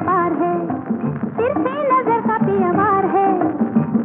पार है। सिर्फ़ नज़र का पियावार है।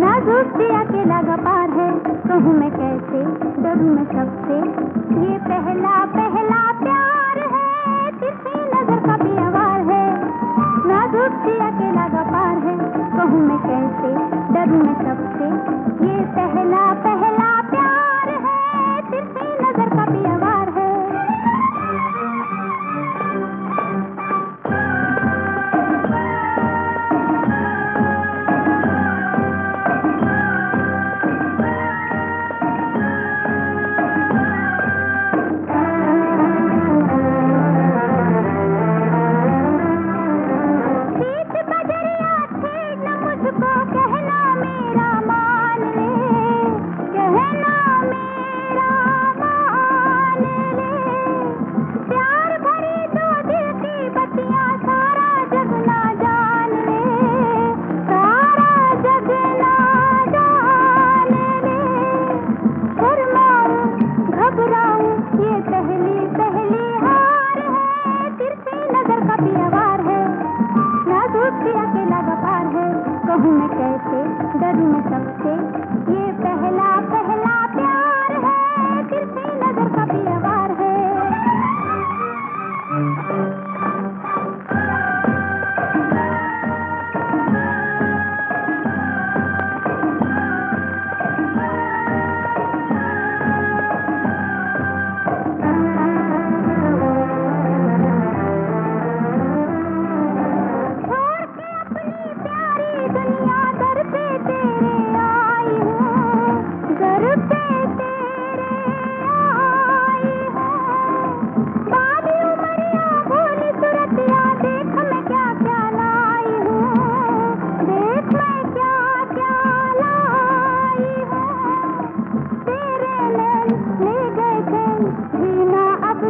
ना धूप से अकेला का पार है। कहूँ मैं कैसे? डरू मैं सबसे ये पहला पहला प्यार है सिर्फ़ नज़र का पियावार है। ना धूप से अकेला का पार है। कहूँ मैं कैसे? डरू मैं सबसे ये कहूँ मैं कैसे डरूं मैं सबसे ये पहला